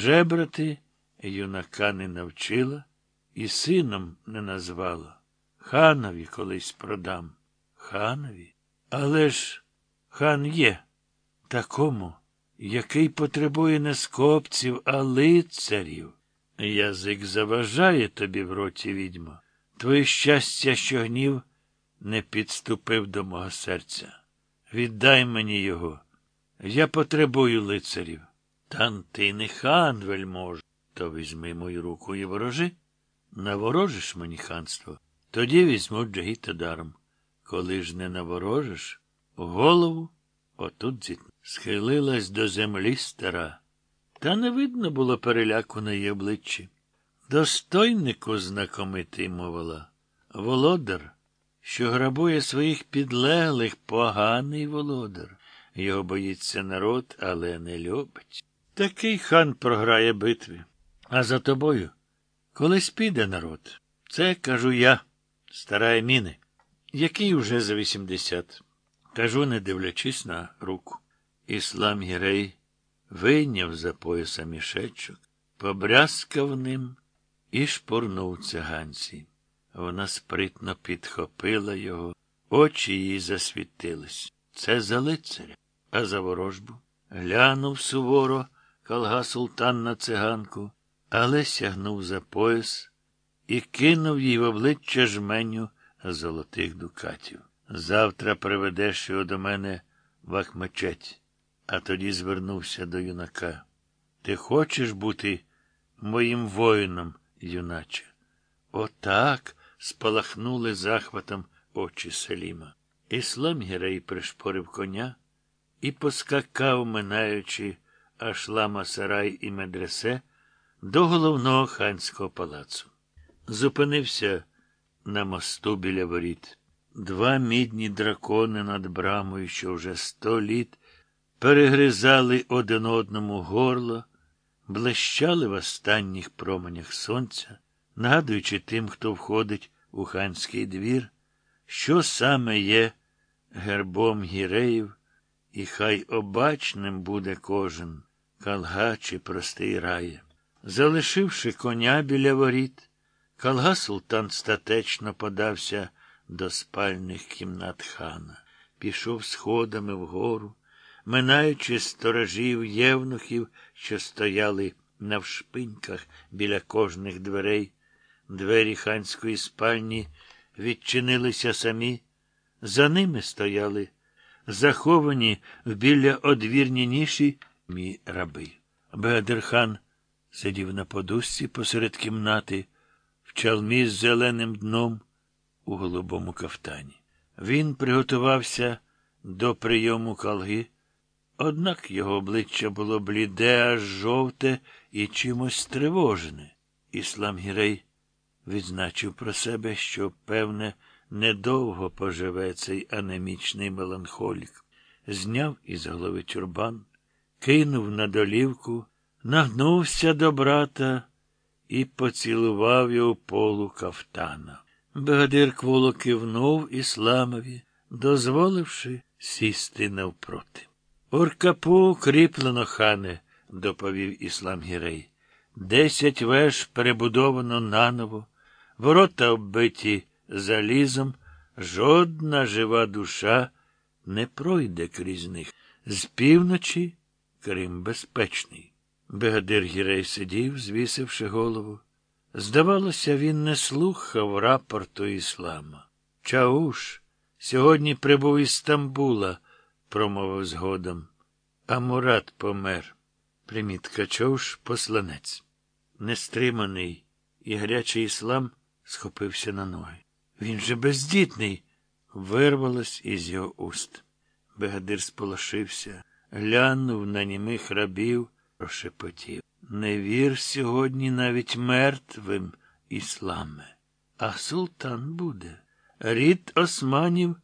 Жебрати юнака не навчила і сином не назвала. Ханові колись продам. Ханові? Але ж хан є такому, який потребує не скопців, а лицарів. Язик заважає тобі в роті відьмо. Твоє щастя, що гнів не підступив до мого серця. Віддай мені його. Я потребую лицарів. Тан ти не хан, вельмож. То візьми мою руку і ворожи. Наворожиш мені ханство, тоді візьму джагіта даром. Коли ж не наворожиш, голову отут зітне. Схилилась до землі стара. Та не видно було переляку на її обличчі. Достойнику знакомитий, мовила. Володар, що грабує своїх підлеглих, поганий володар. Його боїться народ, але не любить. Такий хан програє битві. А за тобою колись піде народ. Це кажу я, стара Еміни, який уже за вісімдесят. Кажу, не дивлячись на руку. Іслам Гірей вийняв за пояса мішечок, побрязкав ним і шпурнув циганці. Вона спритно підхопила його, очі їй засвітились. Це за лицаря, а за ворожбу. Глянув суворо калга султан на циганку, але сягнув за пояс і кинув їй в обличчя жменю золотих дукатів. Завтра приведеш його до мене в Ахмечеть, а тоді звернувся до юнака. Ти хочеш бути моїм воїном, юначе? Отак спалахнули захватом очі Селіма. Іслам Гірей пришпорив коня і поскакав, минаючи Ашлама Сарай і медресе, до головного ханського палацу. Зупинився на мосту біля воріт. Два мідні дракони над брамою, що вже сто літ перегризали один одному горло, блищали в останніх променях сонця, нагадуючи тим, хто входить у ханський двір, що саме є гербом гіреїв, і хай обачним буде кожен, калга чи простий рає. Залишивши коня біля воріт, калга султан статечно подався до спальних кімнат хана, пішов сходами вгору, минаючи сторожів євнухів, що стояли навшпиньках біля кожних дверей. Двері ханської спальні відчинилися самі, за ними стояли, заховані в біля одвірні ніші мі раби. Беадерхан сидів на подушці посеред кімнати, в чалмі з зеленим дном у голубому кафтані. Він приготувався до прийому калги, однак його обличчя було бліде, аж жовте і чимось стривожене. Іслам Гірей відзначив про себе, що, певне, недовго поживе цей анемічний меланхолік. Зняв із голови тюрбан, кинув на долівку, нагнувся до брата і поцілував його полу кафтана. Бегадир кволо кивнув Ісламові, дозволивши сісти навпроти. Оркапу кріплено, хане, доповів Іслам Гірей. Десять веж перебудовано наново, ворота оббиті залізом, жодна жива душа не пройде крізь них. З півночі Крим безпечний. Бегадир Гірей сидів, звісивши голову. Здавалося, він не слухав рапорту іслама. Чауш сьогодні прибув із Стамбула, промовив згодом. А Мурат помер. Примітка Чауш посланець. Нестриманий і гарячий іслам схопився на ноги. Він же бездітний, вирвалось із його уст. Бегадир сполошився, глянув на німих рабів, прошепотів. Не вір сьогодні навіть мертвим ісламе, а султан буде. Рід османів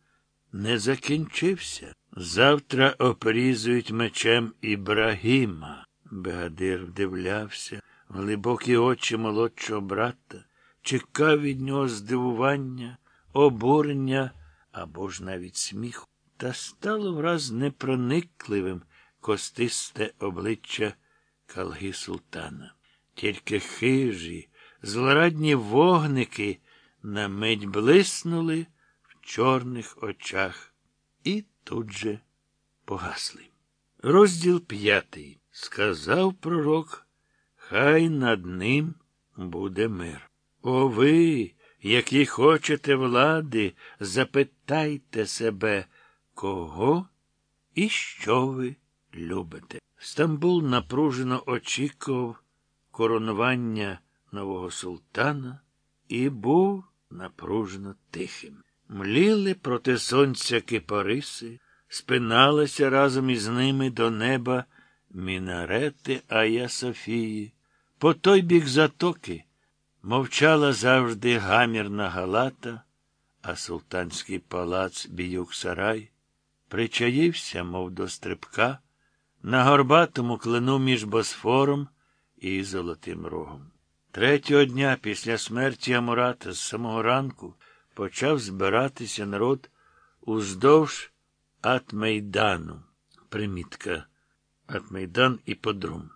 не закінчився. Завтра опрізують мечем Ібрагіма. Бегадир вдивлявся в глибокі очі молодшого брата, чекав від нього здивування, обурення або ж навіть сміху, та стало враз непроникливим костисте обличчя калги султана. Тільки хижі, злорадні вогники на мить блиснули в чорних очах і тут же погасли. Розділ п'ятий. Сказав пророк, хай над ним буде мир. О ви, які хочете влади, запитайте себе, кого і що ви любите. Стамбул напружено очікував коронування нового султана і був напружено тихим. Мліли проти сонця кипариси, спиналися разом із ними до неба мінарети Ая Софії. По той бік затоки мовчала завжди гамірна галата, а султанський палац біюк сарай причаївся, мов до стрибка, на горбатому клину між Босфором і Золотим Рогом. Третього дня після смерті Амурата з самого ранку почав збиратися народ уздовж Атмейдану. Примітка Атмейдан і подрум.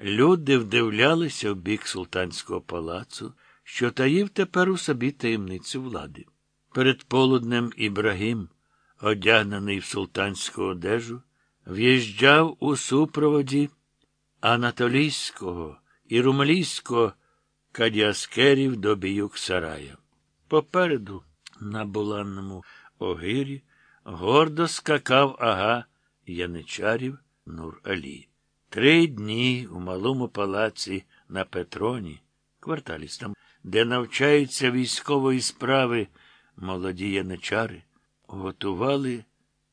Люди вдивлялися в бік султанського палацу, що таїв тепер у собі таємницю влади. Перед полуднем Ібрагім, одягнений в султанську одежу, в'їжджав у супроводі анатолійського і румелійського кадіаскерів до біюк сарая. Попереду, на буланному огирі, гордо скакав ага яничарів Нур Алі. Три дні у малому палаці на Петроні, кварталі там, де навчаються військової справи молоді яничари, готували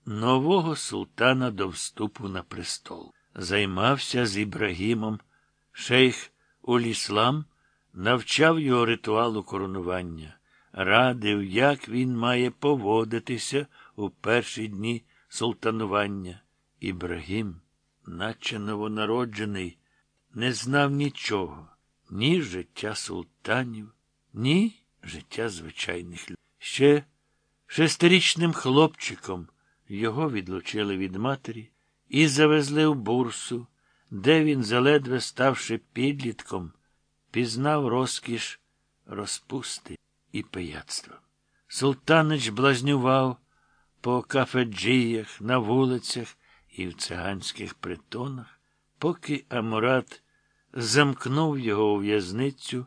нового султана до вступу на престол. Займався з Ібрагімом шейх Уліслам, навчав його ритуалу коронування, радив, як він має поводитися у перші дні султанування. Ібрагім, наче новонароджений, не знав нічого, ні життя султанів, ні життя звичайних людей. Ще шестирічним хлопчиком його відлучили від матері і завезли в бурсу, де він, заледве ставши підлітком, пізнав розкіш розпусти і пияцтва. Султанич блазнював по кафеджіях, на вулицях і в циганських притонах, поки Амурат замкнув його у в'язницю,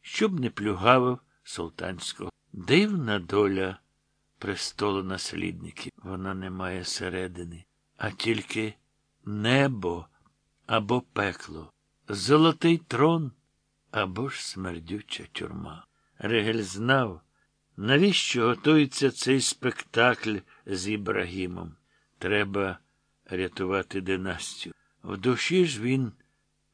щоб не плюгавив султанського. Дивна доля престолу наслідників. Вона не має середини, а тільки небо або пекло, золотий трон або ж смердюча тюрма. Регель знав, навіщо готується цей спектакль з Ібрагімом. Треба рятувати династію. В душі ж він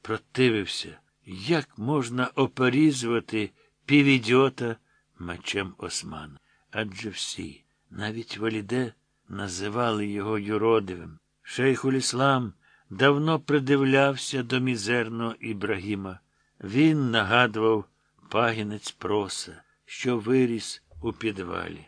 противився, як можна оперізувати півідіота мечем Османа. Адже всі, навіть валіде, називали його юродивим. Шейхуль Іслам давно придивлявся до мізерного Ібрагіма. Він нагадував пагінець проса, що виріс у підвалі.